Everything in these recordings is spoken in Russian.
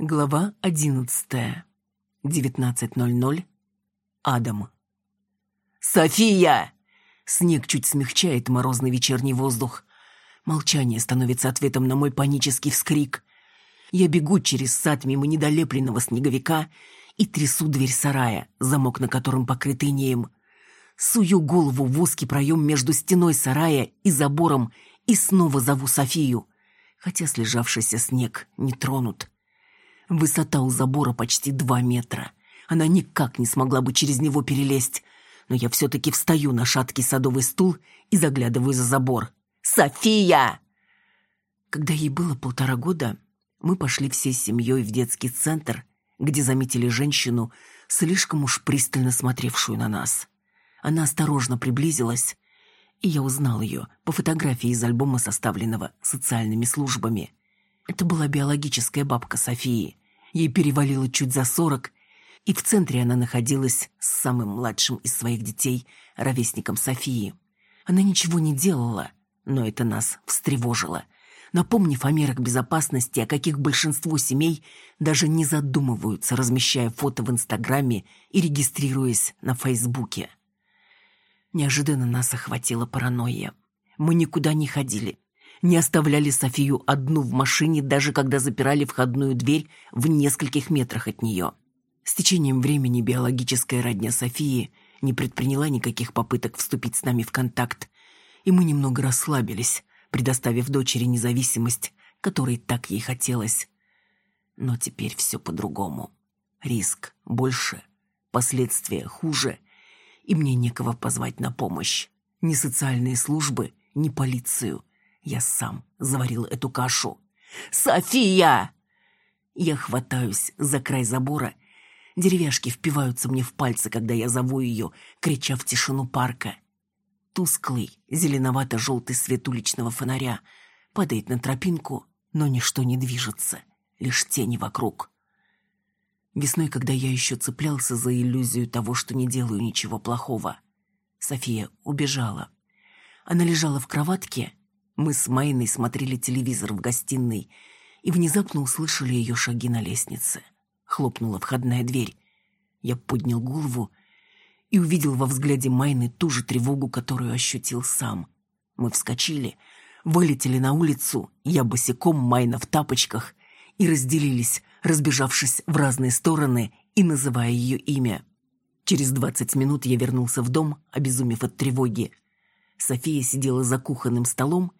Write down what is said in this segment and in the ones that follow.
Глава одиннадцатая. 19.00. Адам. «София!» Снег чуть смягчает морозный вечерний воздух. Молчание становится ответом на мой панический вскрик. Я бегу через сад мимо недолепленного снеговика и трясу дверь сарая, замок на котором покрыт инеем. Сую голову в узкий проем между стеной сарая и забором и снова зову Софию, хотя слежавшийся снег не тронут. Высота у забора почти два метра. Она никак не смогла бы через него перелезть. Но я все-таки встаю на шаткий садовый стул и заглядываю за забор. «София!» Когда ей было полтора года, мы пошли всей семьей в детский центр, где заметили женщину, слишком уж пристально смотревшую на нас. Она осторожно приблизилась, и я узнал ее по фотографии из альбома, составленного социальными службами. Это была биологическая бабка Софии. Ей перевалило чуть за сорок, и в центре она находилась с самым младшим из своих детей, ровесником Софии. Она ничего не делала, но это нас встревожило. Напомнив о мерах безопасности, о каких большинство семей даже не задумываются, размещая фото в Инстаграме и регистрируясь на Фейсбуке. Неожиданно нас охватила паранойя. Мы никуда не ходили, не оставляли Софию одну в машине, даже когда запирали входную дверь в нескольких метрах от нее. С течением времени биологическая родня Софии не предприняла никаких попыток вступить с нами в контакт, и мы немного расслабились, предоставив дочери независимость, которой так ей хотелось. Но теперь все по-другому. Риск больше, последствия хуже, и мне некого позвать на помощь. Ни социальные службы, ни полицию – я сам заварил эту кашу. «София!» Я хватаюсь за край забора. Деревяшки впиваются мне в пальцы, когда я зову ее, крича в тишину парка. Тусклый, зеленовато-желтый свет уличного фонаря падает на тропинку, но ничто не движется, лишь тени вокруг. Весной, когда я еще цеплялся за иллюзию того, что не делаю ничего плохого, София убежала. Она лежала в кроватке, мы с Майной смотрели телевизор в гостиной и внезапно услышали ее шаги на лестнице. Хлопнула входная дверь. Я поднял голову и увидел во взгляде Майны ту же тревогу, которую ощутил сам. Мы вскочили, вылетели на улицу, я босиком, Майна в тапочках, и разделились, разбежавшись в разные стороны и называя ее имя. Через двадцать минут я вернулся в дом, обезумев от тревоги. София сидела за кухонным столом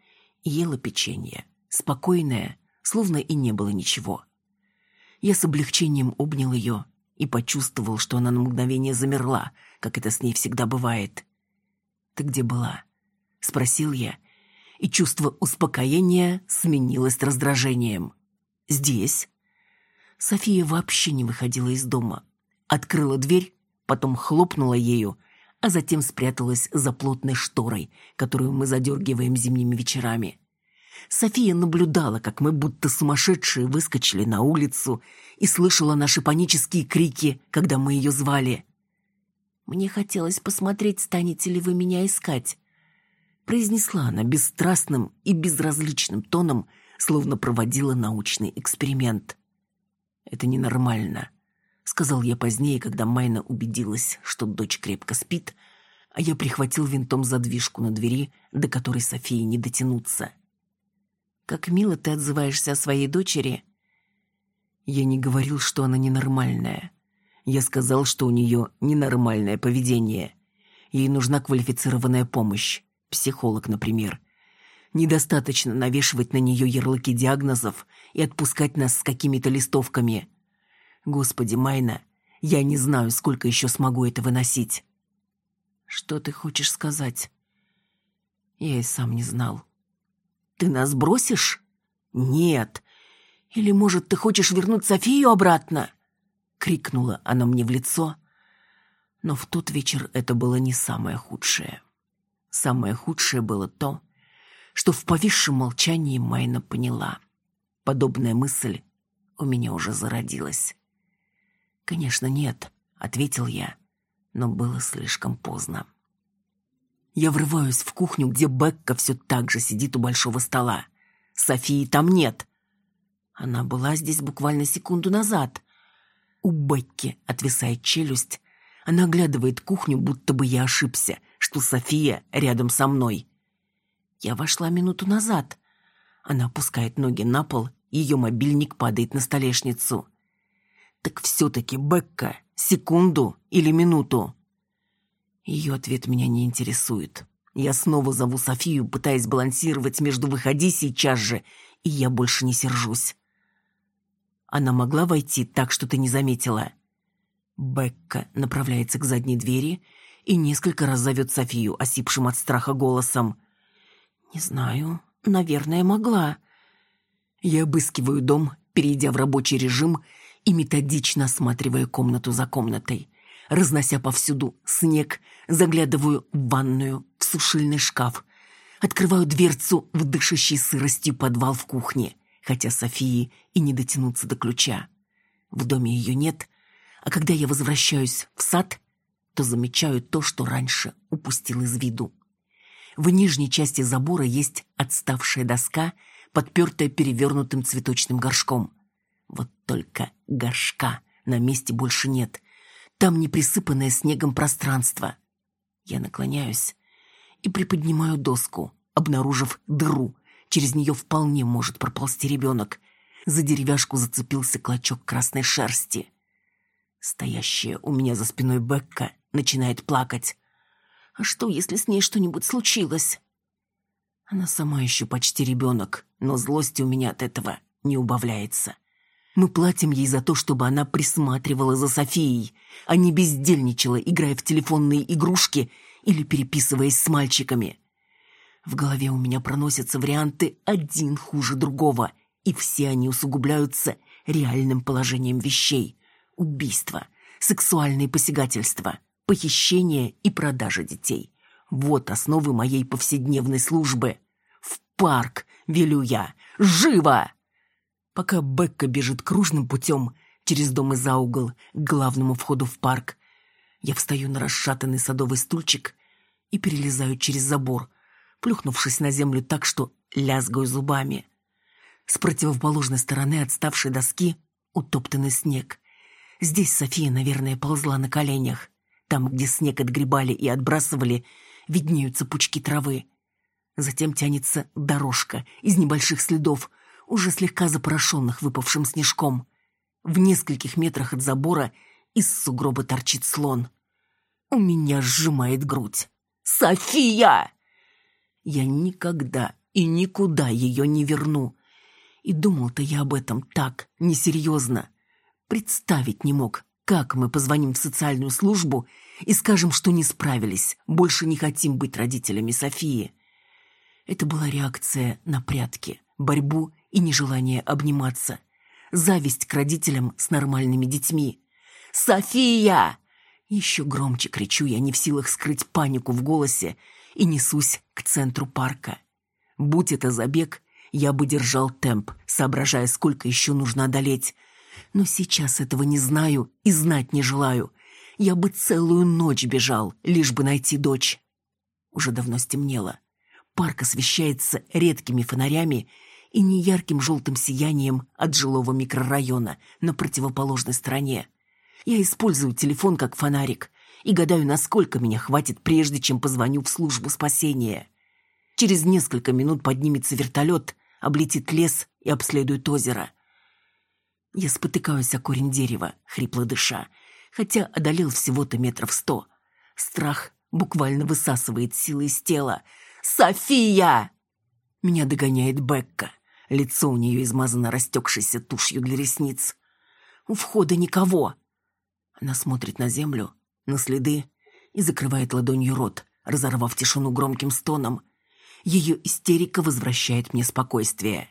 ела печенье, спокойная, словно и не было ничего. Я с облегчением обнял ее и почувствовал, что она на мгновение замерла, как это с ней всегда бывает. «Ты где была?» — спросил я, и чувство успокоения сменилось раздражением. «Здесь?» София вообще не выходила из дома. Открыла дверь, потом хлопнула ею, а затем спряталась за плотной шторой, которую мы задергиваем зимними вечерами. София наблюдала, как мы будто сумасшедшие выскочили на улицу и слышала наши панические крики, когда мы ее звали. «Мне хотелось посмотреть, станете ли вы меня искать», произнесла она бесстрастным и безразличным тоном, словно проводила научный эксперимент. «Это ненормально», сказал я позднее, когда Майна убедилась, что дочь крепко спит, а я прихватил винтом задвижку на двери, до которой Софии не дотянуться. «Как мило ты отзываешься о своей дочери». Я не говорил, что она ненормальная. Я сказал, что у нее ненормальное поведение. Ей нужна квалифицированная помощь. Психолог, например. Недостаточно навешивать на нее ярлыки диагнозов и отпускать нас с какими-то листовками – Господи, Майна, я не знаю, сколько еще смогу это выносить. Что ты хочешь сказать? Я и сам не знал. Ты нас бросишь? Нет. Или, может, ты хочешь вернуть Софию обратно? Крикнула она мне в лицо. Но в тот вечер это было не самое худшее. Самое худшее было то, что в повисшем молчании Майна поняла. Подобная мысль у меня уже зародилась. «Конечно, нет», — ответил я, но было слишком поздно. Я врываюсь в кухню, где Бекка все так же сидит у большого стола. Софии там нет. Она была здесь буквально секунду назад. У Бекки отвисает челюсть. Она оглядывает кухню, будто бы я ошибся, что София рядом со мной. Я вошла минуту назад. Она опускает ноги на пол, ее мобильник падает на столешницу. Так все-таки Бекка, секунду или минуту? Ее ответ меня не интересует. Я снова зову Софию, пытаясь балансировать между «выходи сейчас же» и «я больше не сержусь». Она могла войти так, что ты не заметила. Бекка направляется к задней двери и несколько раз зовет Софию, осипшим от страха голосом. «Не знаю. Наверное, могла». Я обыскиваю дом, перейдя в рабочий режим и методично осматривая комнату за комнатой. Разнося повсюду снег, заглядываю в ванную, в сушильный шкаф. Открываю дверцу в дышащий сыростью подвал в кухне, хотя Софии и не дотянуться до ключа. В доме ее нет, а когда я возвращаюсь в сад, то замечаю то, что раньше упустил из виду. В нижней части забора есть отставшая доска, подпертая перевернутым цветочным горшком. Вот только горшка на месте больше нет. Там не присыпанное снегом пространство. Я наклоняюсь и приподнимаю доску, обнаружив дыру. Через нее вполне может проползти ребенок. За деревяшку зацепился клочок красной шерсти. Стоящая у меня за спиной Бекка начинает плакать. А что, если с ней что-нибудь случилось? Она сама еще почти ребенок, но злости у меня от этого не убавляется. Мы платим ей за то, чтобы она присматривала за Софией, а не бездельничала, играя в телефонные игрушки или переписываясь с мальчиками. В голове у меня проносятся варианты один хуже другого, и все они усугубляются реальным положением вещей убийства, сексуальные посягательства, похищение и продажа детей. Вот основы моей повседневной службы. В парк, велю я. Живо! Пока Бекка бежит кружным путем через дом и за угол к главному входу в парк, я встаю на расшатанный садовый стульчик и перелезаю через забор, плюхнувшись на землю так, что лязгаю зубами. С противоположной стороны отставшей доски утоптанный снег. Здесь София, наверное, ползла на коленях. Там, где снег отгребали и отбрасывали, виднеются пучки травы. Затем тянется дорожка из небольших следов, уже слегка запорошенных выпавшим снежком. В нескольких метрах от забора из сугроба торчит слон. У меня сжимает грудь. «София!» Я никогда и никуда ее не верну. И думал-то я об этом так, несерьезно. Представить не мог, как мы позвоним в социальную службу и скажем, что не справились, больше не хотим быть родителями Софии. Это была реакция на прятки, борьбу и нежелание обниматься. Зависть к родителям с нормальными детьми. «София!» Еще громче кричу я, не в силах скрыть панику в голосе, и несусь к центру парка. Будь это забег, я бы держал темп, соображая, сколько еще нужно одолеть, но сейчас этого не знаю и знать не желаю. Я бы целую ночь бежал, лишь бы найти дочь. Уже давно стемнело. Парк освещается редкими фонарями и неярким желтым сиянием от жилого микрорайона на противоположной стороне. Я использую телефон как фонарик и гадаю, насколько меня хватит, прежде чем позвоню в службу спасения. Через несколько минут поднимется вертолет, облетит лес и обследует озеро. Я спотыкаюсь о корень дерева, хрипло дыша, хотя одолел всего-то метров сто. Страх буквально высасывает силы из тела. «София!» Меня догоняет Бекка. Лицо у нее измазано растекшейся тушью для ресниц. У входа никого. Она смотрит на землю, на следы и закрывает ладонью рот, разорвав тишину громким стоном. Ее истерика возвращает мне спокойствие.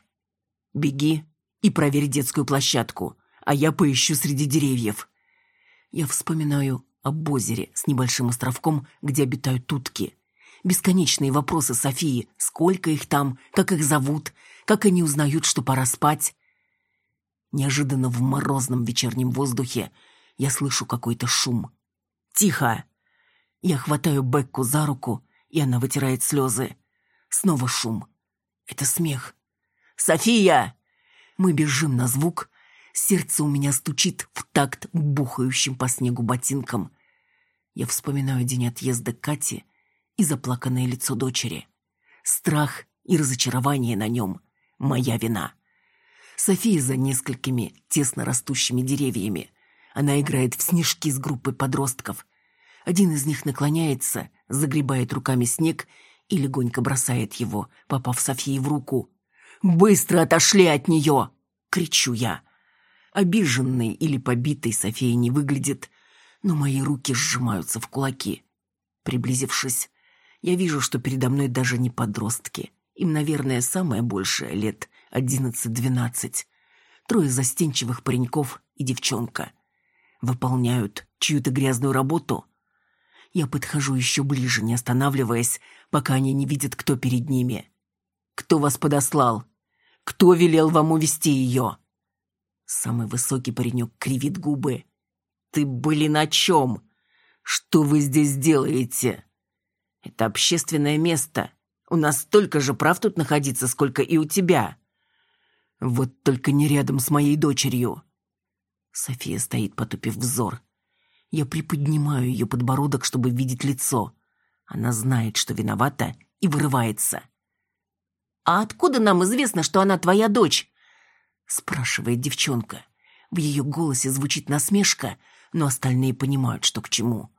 «Беги и проверь детскую площадку, а я поищу среди деревьев. Я вспоминаю об озере с небольшим островком, где обитают утки. Бесконечные вопросы Софии, сколько их там, как их зовут, как они узнают, что пора спать. Неожиданно в морозном вечернем воздухе я слышу какой-то шум. «Тихо!» Я хватаю Бекку за руку, и она вытирает слезы. Снова шум. Это смех. «София!» Мы бежим на звук, сердце у меня стучит в такт бухающим по снегу ботинкам. Я вспоминаю день отъезда Кати и заплаканное лицо дочери. Страх и разочарование на нем — моя вина. София за несколькими тесно растущими деревьями. Она играет в снежки с группой подростков. Один из них наклоняется, загребает руками снег и легонько бросает его, попав Софии в руку. «Быстро отошли от нее!» — кричу я. Обиженной или побитой София не выглядит, но мои руки сжимаются в кулаки. Приблизившись, я вижу, что передо мной даже не подростки. Им, наверное, самое большее лет одиннадцать-двенадцать. Трое застенчивых пареньков и девчонка. Выполняют чью-то грязную работу. Я подхожу еще ближе, не останавливаясь, пока они не видят, кто перед ними. «Кто вас подослал? Кто велел вам увести ее?» Самый высокий паренек кривит губы. «Ты, были на чем? Что вы здесь делаете?» «Это общественное место. У нас столько же прав тут находиться, сколько и у тебя». Вот только не рядом с моей дочерью. София стоит, потупив взор. Я приподнимаю ее подбородок, чтобы видеть лицо. Она знает, что виновата, и вырывается. «А откуда нам известно, что она твоя дочь?» спрашивает девчонка. В ее голосе звучит насмешка, но остальные понимают, что к чему.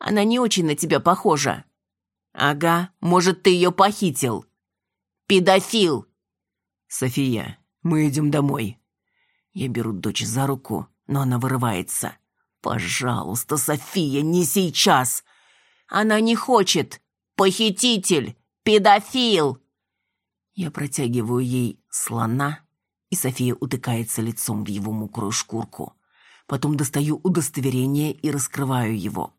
«Она не очень на тебя похожа». «Ага, может, ты ее похитил». «Педофил!» «София, мы идем домой». Я беру дочь за руку, но она вырывается. «Пожалуйста, София, не сейчас!» «Она не хочет! Похититель! Педофил!» Я протягиваю ей слона, и София утыкается лицом в его мокрую шкурку. Потом достаю удостоверение и раскрываю его.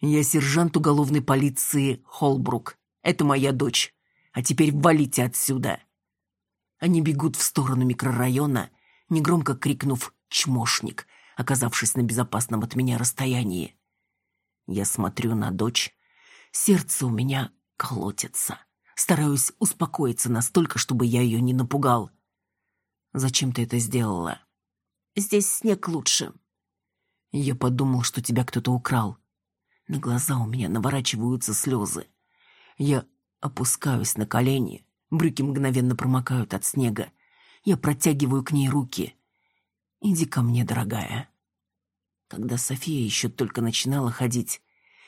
«Я сержант уголовной полиции Холбрук. Это моя дочь. А теперь валите отсюда!» Они бегут в сторону микрорайона, негромко крикнув «чмошник», оказавшись на безопасном от меня расстоянии. Я смотрю на дочь. Сердце у меня колотится. Стараюсь успокоиться настолько, чтобы я ее не напугал. «Зачем ты это сделала?» «Здесь снег лучше». Я подумал, что тебя кто-то украл. На глаза у меня наворачиваются слезы. Я опускаюсь на колени, Брюки мгновенно промокают от снега. Я протягиваю к ней руки. «Иди ко мне, дорогая». Когда София еще только начинала ходить,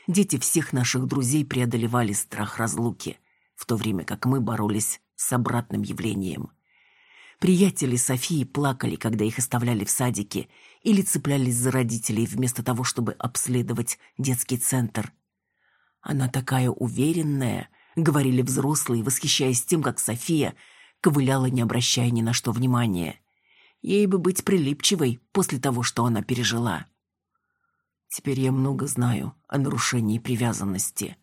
дети всех наших друзей преодолевали страх разлуки, в то время как мы боролись с обратным явлением. Приятели Софии плакали, когда их оставляли в садике, или цеплялись за родителей вместо того, чтобы обследовать детский центр. Она такая уверенная, говорили взрослые, восхищаясь тем, как София ковыляла, не обращая ни на что внимания. Ей бы быть прилипчивой после того, что она пережила. Теперь я много знаю о нарушении привязанности.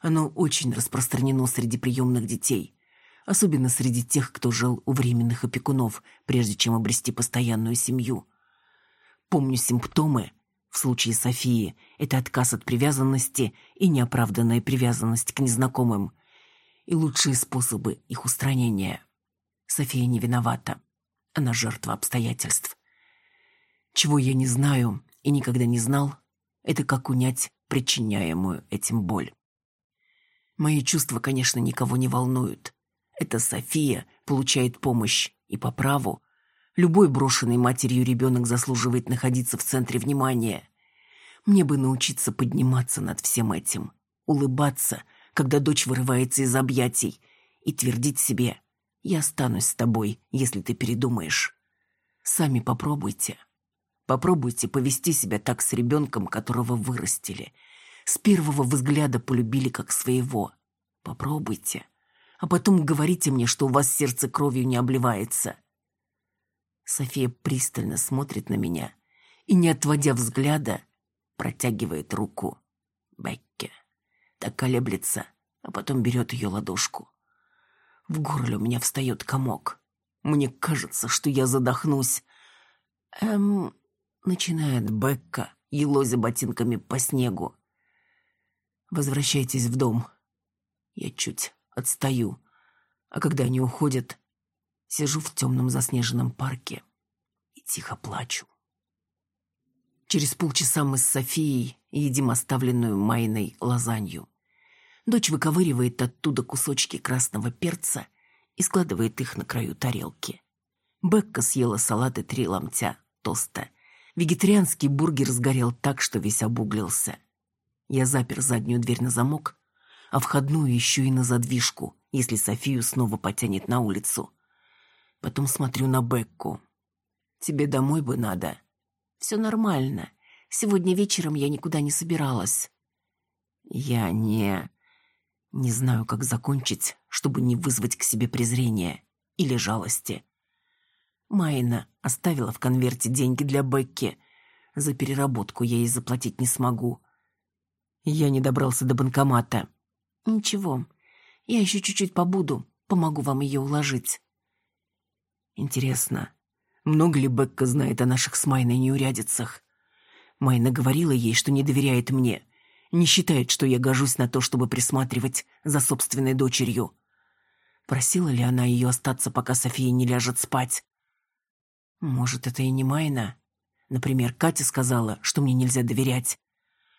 Оно очень распространено среди приемных детей, особенно среди тех, кто жил у временных опекунов, прежде чем обрести постоянную семью. Помню симптомы, в случае Софии это отказ от привязанности и неоправданная привязанность к незнакомым. И лучшие способы их устранения. София не виновата. Она жертва обстоятельств. Чего я не знаю и никогда не знал, это как унять причиняемую этим боль. Мои чувства, конечно, никого не волнуют. Это София получает помощь, и по праву Любой брошенный матерью ребенок заслуживает находиться в центре внимания. Мне бы научиться подниматься над всем этим, улыбаться, когда дочь вырывается из объятий, и твердить себе «Я останусь с тобой, если ты передумаешь». Сами попробуйте. Попробуйте повести себя так с ребенком, которого вырастили. С первого взгляда полюбили как своего. Попробуйте. А потом говорите мне, что у вас сердце кровью не обливается. София пристально смотрит на меня и, не отводя взгляда, протягивает руку Бекке. Так колеблется, а потом берет ее ладошку. В горле у меня встает комок. Мне кажется, что я задохнусь. Эм, начинает Бекка, елозя ботинками по снегу. Возвращайтесь в дом. Я чуть отстаю, а когда они уходят, Сижу в темном заснеженном парке и тихо плачу. Через полчаса мы с Софией едим оставленную Майной лазанью. Дочь выковыривает оттуда кусочки красного перца и складывает их на краю тарелки. Бекка съела салат и три ломтя тоста. Вегетарианский бургер сгорел так, что весь обуглился. Я запер заднюю дверь на замок, а входную еще и на задвижку, если Софию снова потянет на улицу. Потом смотрю на Бекку. «Тебе домой бы надо». «Все нормально. Сегодня вечером я никуда не собиралась». «Я не...» Не знаю, как закончить, чтобы не вызвать к себе презрения или жалости. Майна оставила в конверте деньги для Бекки. За переработку я ей заплатить не смогу. Я не добрался до банкомата. Ничего, я еще чуть-чуть побуду, помогу вам ее уложить. Интересно, много ли Бекка знает о наших с Майной неурядицах? Майна говорила ей, что не доверяет мне, не считает, что я гожусь на то, чтобы присматривать за собственной дочерью. Просила ли она ее остаться, пока София не ляжет спать? Может, это и не Майна? Например, Катя сказала, что мне нельзя доверять.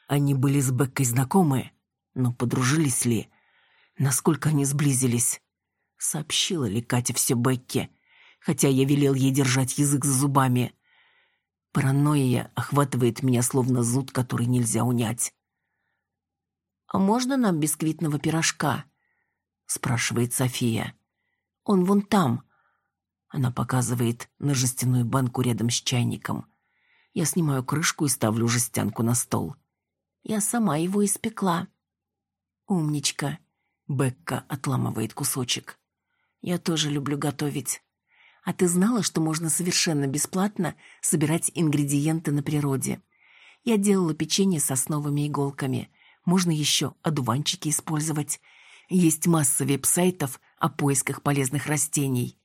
Они были с Беккой знакомы, но подружились ли? Насколько они сблизились? Сообщила ли Катя все Бекке, хотя я велел ей держать язык за зубами? Паранойя охватывает меня словно зуд, который нельзя унять. «А можно нам бисквитного пирожка?» — спрашивает София. «Он вон там». Она показывает на жестяную банку рядом с чайником. Я снимаю крышку и ставлю жестянку на стол. Я сама его испекла. «Умничка!» — Бекка отламывает кусочек. «Я тоже люблю готовить. А ты знала, что можно совершенно бесплатно собирать ингредиенты на природе? Я делала печенье с сосновыми иголками — можно еще одуванчики использовать. Есть масса веб-сайтов о поисках полезных растений.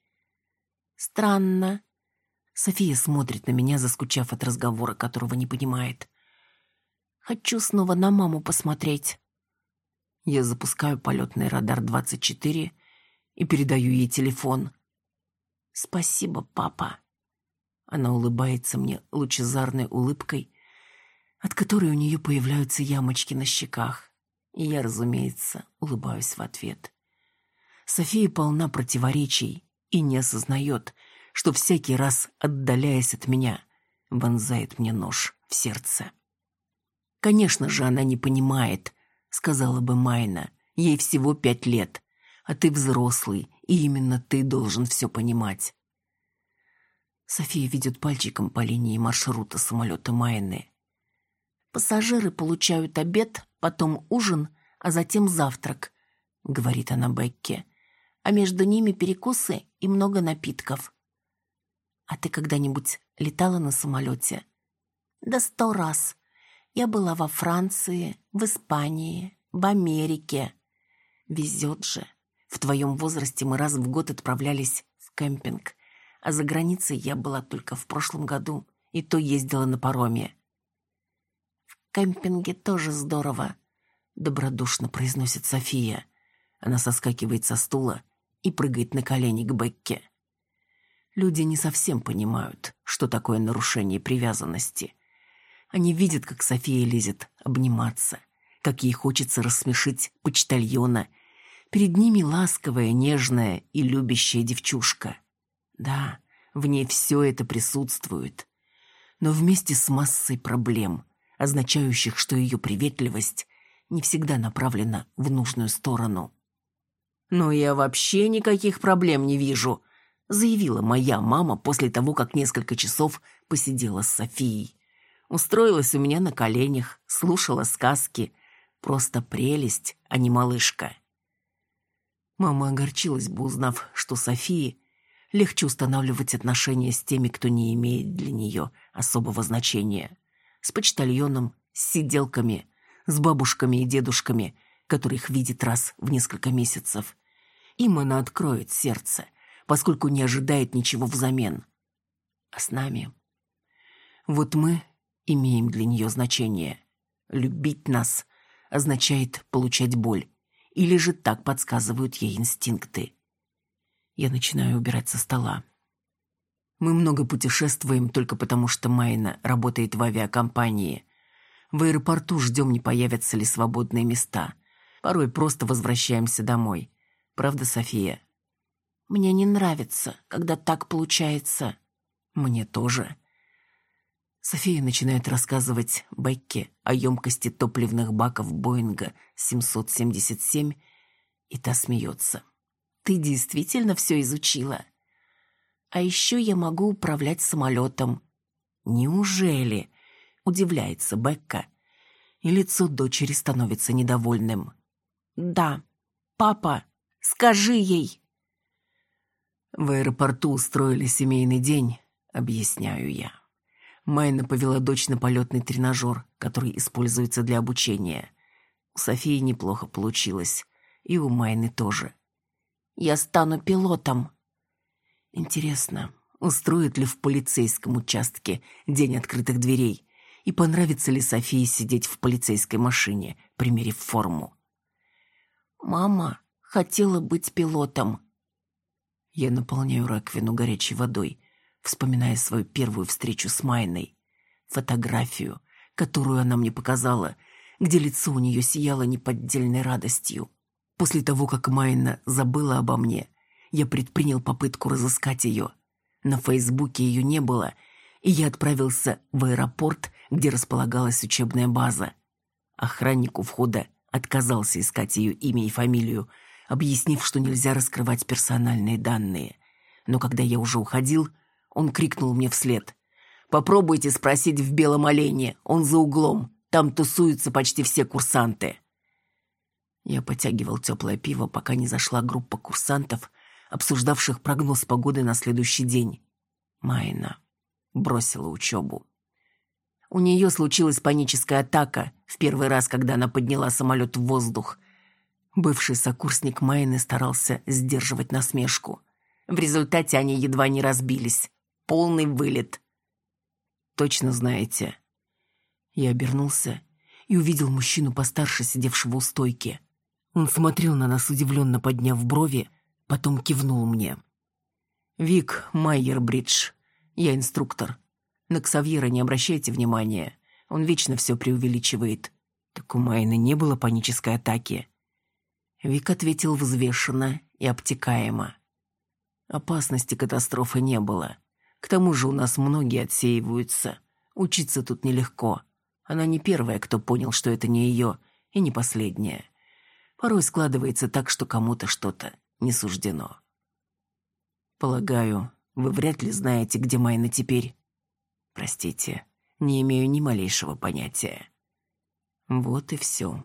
Странно. София смотрит на меня, заскучав от разговора, которого не понимает. Хочу снова на маму посмотреть. Я запускаю полетный радар 24 и передаю ей телефон. Спасибо, папа. Она улыбается мне лучезарной улыбкой от которой у нее появляются ямочки на щеках. И я, разумеется, улыбаюсь в ответ. София полна противоречий и не осознает, что всякий раз, отдаляясь от меня, вонзает мне нож в сердце. «Конечно же, она не понимает», — сказала бы Майна. «Ей всего пять лет, а ты взрослый, и именно ты должен все понимать». София ведет пальчиком по линии маршрута самолета Майны. Пассажиры получают обед, потом ужин, а затем завтрак, говорит она Бекке. А между ними перекусы и много напитков. А ты когда-нибудь летала на самолете? Да сто раз. Я была во Франции, в Испании, в Америке. Везет же. В твоем возрасте мы раз в год отправлялись в кемпинг. А за границей я была только в прошлом году, и то ездила на пароме кемпинге тоже здорово», — добродушно произносит София. Она соскакивает со стула и прыгает на колени к Бекке. Люди не совсем понимают, что такое нарушение привязанности. Они видят, как София лезет обниматься, как ей хочется рассмешить почтальона. Перед ними ласковая, нежная и любящая девчушка. Да, в ней все это присутствует. Но вместе с массой проблем, означающих, что ее приветливость не всегда направлена в нужную сторону. «Но я вообще никаких проблем не вижу», заявила моя мама после того, как несколько часов посидела с Софией. Устроилась у меня на коленях, слушала сказки. Просто прелесть, а не малышка. Мама огорчилась бы, узнав, что Софии легче устанавливать отношения с теми, кто не имеет для нее особого значения с почтальоном, с сиделками, с бабушками и дедушками, которых видит раз в несколько месяцев. Им она откроет сердце, поскольку не ожидает ничего взамен. А с нами? Вот мы имеем для нее значение. Любить нас означает получать боль, или же так подсказывают ей инстинкты. Я начинаю убирать со стола. Мы много путешествуем только потому, что Майна работает в авиакомпании. В аэропорту ждем, не появятся ли свободные места. Порой просто возвращаемся домой. Правда, София? Мне не нравится, когда так получается. Мне тоже. София начинает рассказывать Бекке о емкости топливных баков Боинга 777, и та смеется. «Ты действительно все изучила? А еще я могу управлять самолетом». «Неужели?» – удивляется Бекка, и лицо дочери становится недовольным. «Да. Папа, скажи ей!» В аэропорту устроили семейный день, объясняю я. Майна повела дочь на полетный тренажер, который используется для обучения. У Софии неплохо получилось. И у Майны тоже. «Я стану пилотом». Интересно, устроит ли в полицейском участке день открытых дверей? И понравится ли Софии сидеть в полицейской машине, примерив форму? «Мама хотела быть пилотом». Я наполняю раковину горячей водой – вспоминая свою первую встречу с Майной. Фотографию, которую она мне показала, где лицо у нее сияло неподдельной радостью. После того, как Майна забыла обо мне, я предпринял попытку разыскать ее. На Фейсбуке ее не было, и я отправился в аэропорт, где располагалась учебная база. Охранник у входа отказался искать ее имя и фамилию, объяснив, что нельзя раскрывать персональные данные. Но когда я уже уходил, он крикнул мне вслед. «Попробуйте спросить в Белом Олене, он за углом, там тусуются почти все курсанты». Я потягивал теплое пиво, пока не зашла группа курсантов, обсуждавших прогноз погоды на следующий день. Майна бросила учебу. У нее случилась паническая атака в первый раз, когда она подняла самолет в воздух. Бывший сокурсник Майны старался сдерживать насмешку. В результате они едва не разбились полный вылет. Точно знаете. Я обернулся и увидел мужчину постарше, сидевшего у стойки. Он смотрел на нас, удивленно подняв брови, потом кивнул мне. «Вик Майербридж. Я инструктор. На Ксавьера не обращайте внимания. Он вечно все преувеличивает. Так у Майны не было панической атаки». Вик ответил взвешенно и обтекаемо. Опасности катастрофы не было. К тому же у нас многие отсеиваются. Учиться тут нелегко. Она не первая, кто понял, что это не ее, и не последняя. Порой складывается так, что кому-то что-то не суждено. Полагаю, вы вряд ли знаете, где Майна теперь. Простите, не имею ни малейшего понятия. Вот и все.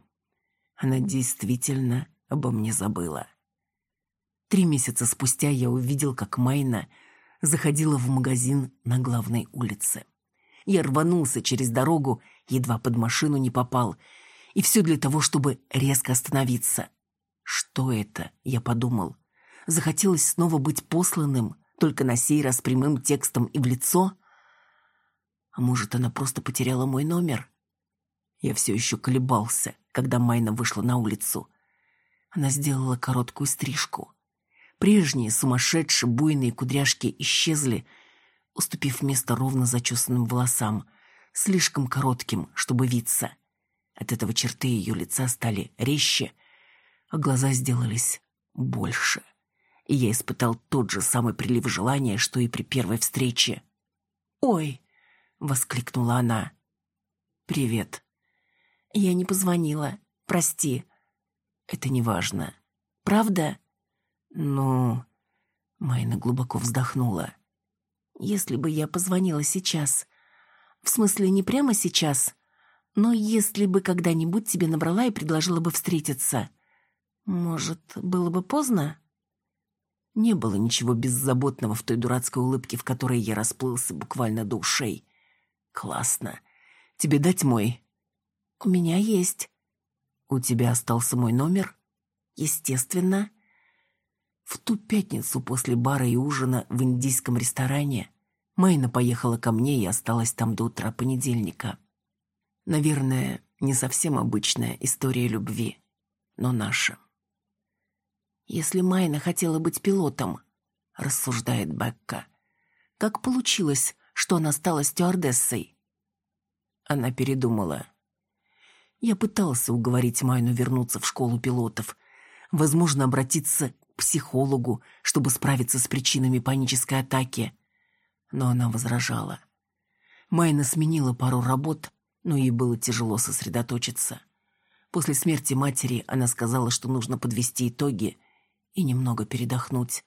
Она действительно обо мне забыла. Три месяца спустя я увидел, как Майна заходила в магазин на главной улице. Я рванулся через дорогу, едва под машину не попал. И все для того, чтобы резко остановиться. Что это, я подумал. Захотелось снова быть посланным, только на сей раз прямым текстом и в лицо? А может, она просто потеряла мой номер? Я все еще колебался, когда Майна вышла на улицу. Она сделала короткую стрижку. Прежние сумасшедшие буйные кудряшки исчезли, уступив место ровно зачесанным волосам, слишком коротким, чтобы виться. От этого черты ее лица стали резче, а глаза сделались больше. И я испытал тот же самый прилив желания, что и при первой встрече. «Ой!» — воскликнула она. «Привет». «Я не позвонила. Прости». «Это не важно». «Правда?» «Ну...» Майна глубоко вздохнула. «Если бы я позвонила сейчас... В смысле, не прямо сейчас, но если бы когда-нибудь тебе набрала и предложила бы встретиться, может, было бы поздно?» Не было ничего беззаботного в той дурацкой улыбке, в которой я расплылся буквально до ушей. «Классно. Тебе дать мой?» «У меня есть». «У тебя остался мой номер?» «Естественно». В ту пятницу после бара и ужина в индийском ресторане Майна поехала ко мне и осталась там до утра понедельника. Наверное, не совсем обычная история любви, но наша. Если Майна хотела быть пилотом, — рассуждает Бекка. «Как получилось, что она стала стюардессой?» Она передумала. Я пытался уговорить Майну вернуться в школу пилотов, возможно, обратиться психологу, чтобы справиться с причинами панической атаки. Но она возражала. Майна сменила пару работ, но ей было тяжело сосредоточиться. После смерти матери она сказала, что нужно подвести итоги и немного передохнуть.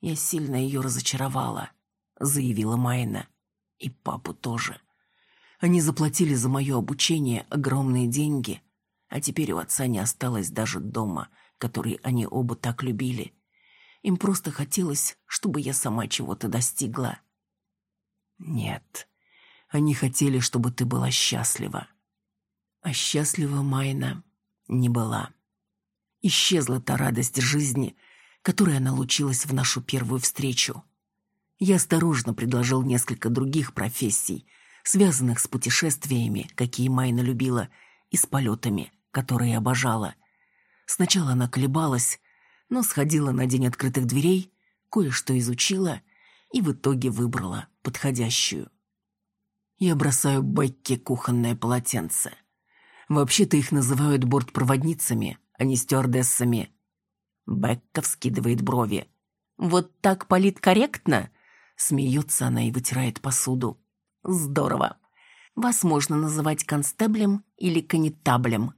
«Я сильно ее разочаровала», — заявила Майна. «И папу тоже. Они заплатили за мое обучение огромные деньги, а теперь у отца не осталось даже дома, который они оба так любили. Им просто хотелось, чтобы я сама чего-то достигла». «Нет, они хотели, чтобы ты была счастлива». А счастлива Майна не была. Исчезла та радость жизни, которой она лучилась в нашу первую встречу. Я осторожно предложил несколько других профессий, связанных с путешествиями, какие Майна любила, и с полетами, которые обожала. Сначала она колебалась, но сходила на день открытых дверей, кое-что изучила и в итоге выбрала подходящую. Я бросаю Бекке кухонное полотенце. Вообще-то их называют бортпроводницами, а не стюардессами. Бекка вскидывает брови. «Вот так политкорректно?» Смеется она и вытирает посуду. «Здорово. Вас можно называть констеблем или конетаблем».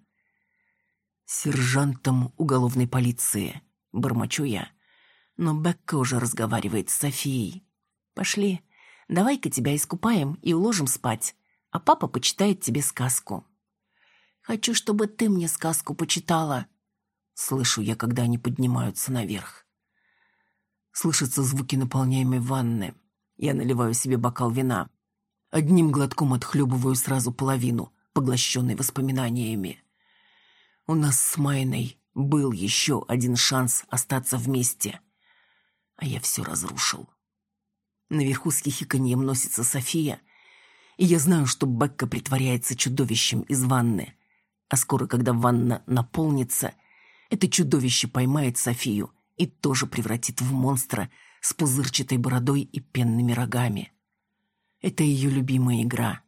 «Сержантом уголовной полиции», — бормочу я. Но Бекка уже разговаривает с Софией. «Пошли, давай-ка тебя искупаем и уложим спать, а папа почитает тебе сказку». «Хочу, чтобы ты мне сказку почитала», Слышу я, когда они поднимаются наверх. Слышатся звуки наполняемой ванны. Я наливаю себе бокал вина. Одним глотком отхлебываю сразу половину, поглощенной воспоминаниями. У нас с Майной был еще один шанс остаться вместе. А я все разрушил. Наверху с хихиканьем носится София, и я знаю, что Бекка притворяется чудовищем из ванны. А скоро, когда ванна наполнится — это чудовище поймает Софию и тоже превратит в монстра с пузырчатой бородой и пенными рогами. Это ее любимая игра,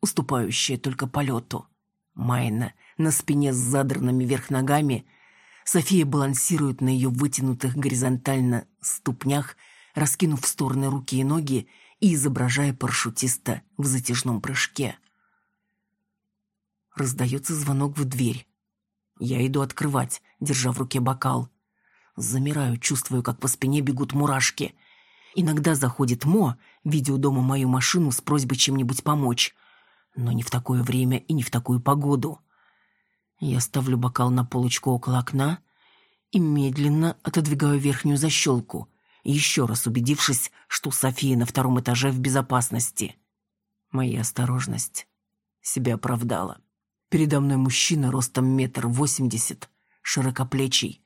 уступающая только полету. Майна на спине с задранными вверх ногами, София балансирует на ее вытянутых горизонтально ступнях, раскинув в стороны руки и ноги и изображая парашютиста в затяжном прыжке. Раздается звонок в дверь. Я иду открывать, держа в руке бокал. Замираю, чувствую, как по спине бегут мурашки. Иногда заходит Мо, видя у дома мою машину с просьбой чем-нибудь помочь. Но не в такое время и не в такую погоду. Я ставлю бокал на полочку около окна и медленно отодвигаю верхнюю защелку, еще раз убедившись, что София на втором этаже в безопасности. Моя осторожность себя оправдала. Передо мной мужчина ростом метр восемьдесят, широкоплечий.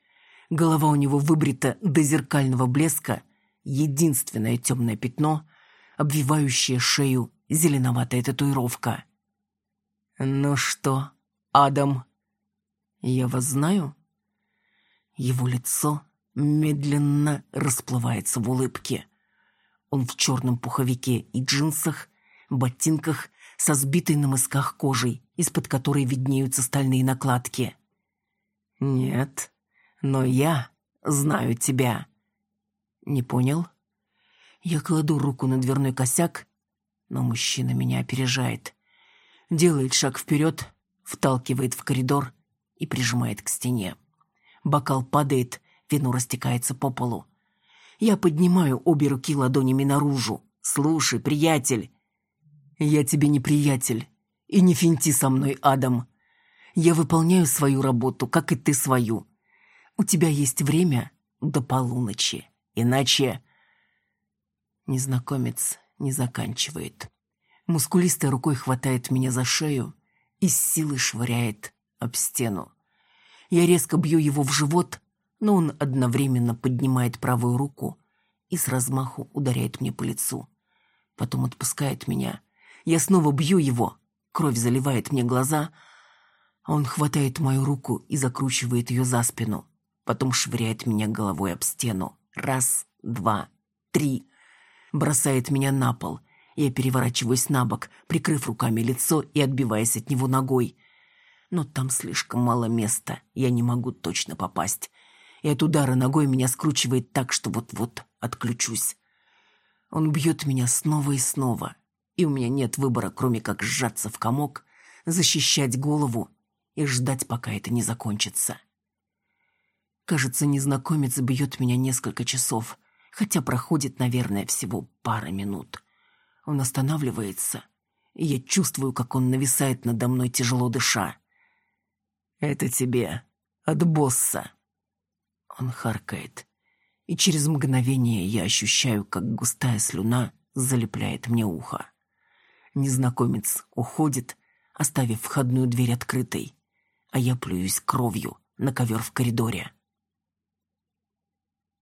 Голова у него выбрита до зеркального блеска, единственное темное пятно, обвивающее шею зеленоватая татуировка. «Ну что, Адам?» «Я вас знаю?» Его лицо медленно расплывается в улыбке. Он в черном пуховике и джинсах, ботинках со сбитой на мысках кожей, из-под которой виднеются стальные накладки. «Нет, но я знаю тебя». «Не понял?» Я кладу руку на дверной косяк, но мужчина меня опережает. Делает шаг вперед, вталкивает в коридор и прижимает к стене. Бокал падает, вино растекается по полу. Я поднимаю обе руки ладонями наружу. «Слушай, приятель, «Я тебе не приятель, и не финти со мной, Адам. Я выполняю свою работу, как и ты свою. У тебя есть время до полуночи, иначе...» Незнакомец не заканчивает. Мускулистой рукой хватает меня за шею и с силой швыряет об стену. Я резко бью его в живот, но он одновременно поднимает правую руку и с размаху ударяет мне по лицу. Потом отпускает меня я снова бью его. Кровь заливает мне глаза, а он хватает мою руку и закручивает ее за спину. Потом швыряет меня головой об стену. Раз, два, три. Бросает меня на пол. Я переворачиваюсь на бок, прикрыв руками лицо и отбиваясь от него ногой. Но там слишком мало места, я не могу точно попасть. И от удара ногой меня скручивает так, что вот-вот отключусь. Он бьет меня снова и снова, и у меня нет выбора, кроме как сжаться в комок, защищать голову и ждать, пока это не закончится. Кажется, незнакомец бьет меня несколько часов, хотя проходит, наверное, всего пара минут. Он останавливается, и я чувствую, как он нависает надо мной, тяжело дыша. «Это тебе от босса». Он харкает, и через мгновение я ощущаю, как густая слюна залепляет мне ухо. Незнакомец уходит, оставив входную дверь открытой, а я плююсь кровью на ковер в коридоре.